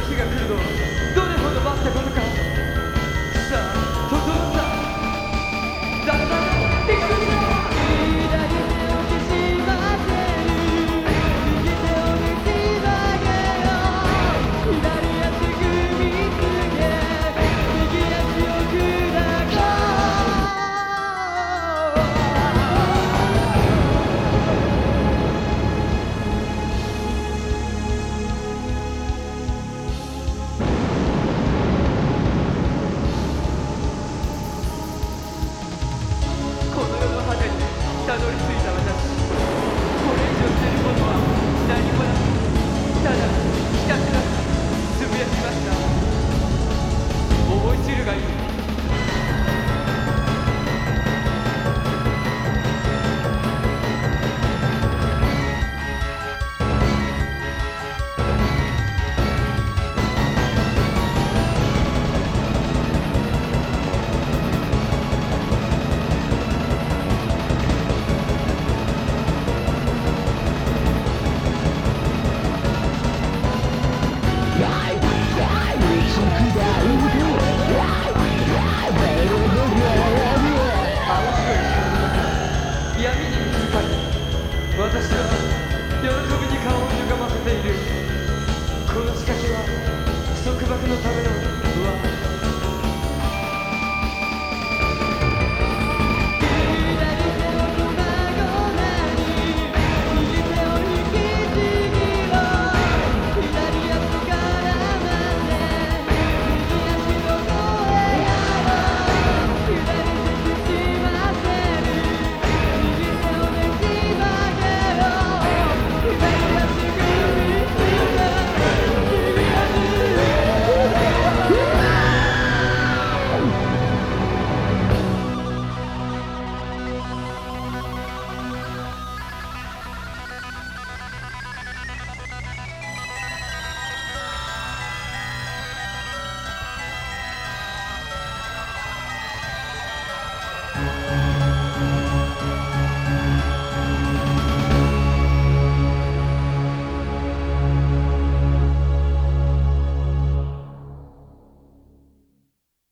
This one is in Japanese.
火が来るぞ